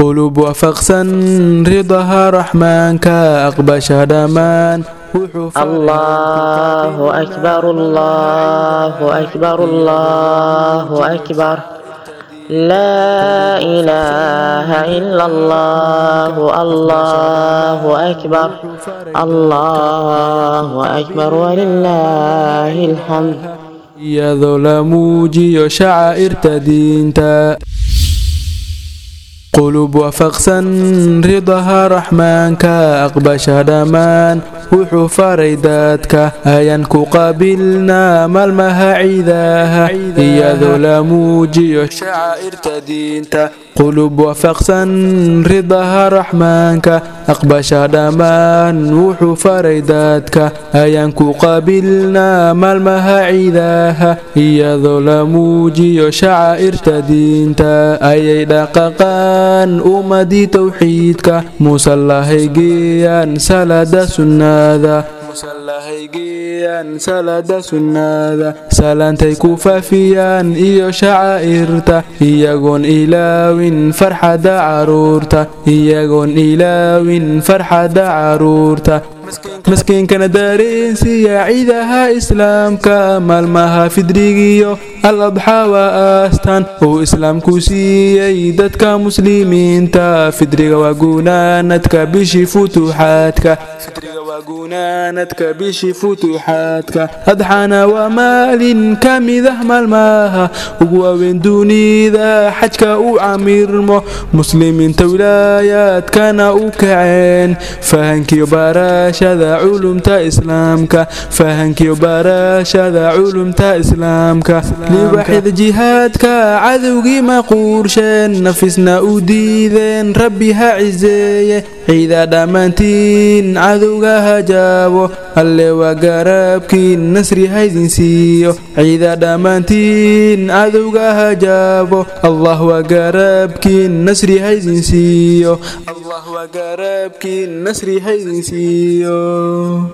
qulub waafaqsan ridaha raxmaanka aqbasha dhammaan الله أكبر الله أكبر الله أكبر لا إله إلا الله الله أكبر الله أكبر ولله الحمد iyadoo la muujiyo shacaa'irta diinta qulub waafaqsan ridaha raxmaanka aqbasha dhammaan wuxuu faray dadka ayaan ku qaabilnaa maalmaha ciidaha iyadoo la muujiyo shacaa'irta diinta qulub waafaqsan ridaha raxmaanka aqbasha dhammaan wuxuu faray dadka ayaan ku qaabilnaa maalmaha ciidaha iyadoo la muujiyo shacaa'irta diinta ayay dhaqaqaan ummadii towxiidka musallahaygeeyaan salaada sunnada musallahaygeeyaan salaada sunnada salaantay ku faafiyaan iyo shacaa'irta iyagoon ilaawin farxadda carruurta iyagoon ilaawin farxadda carruurta. Maskiinkana dareensiya ciidaha islaamka maalmaha fidrigiyo al adxaa waa aastaan uu islaamku siiyey dadka muslimiinta. Fidriga waa guunaanadka bishii futuuxaadka guunaanadka bishii futuuxaadka adxaana waa maalin ka midah maalmaha ugu waaweyn dunida xajka u camirmo muslimiinta wilaayaadkana u kaceen fahankiyo barashada culumta islaamka fahankiyo barashada culumta islaamka libaxyada jihaadka cadowgii maquursheen nafisna u diideen rabbi ha ciseeye ciida dhammaantiin cadowga hajaabo alle waa garabkiin nasri haydin siiyo. Ciida dhammaantiin cadowga hajaabo allah waa garabkiin nasri haydin siiyo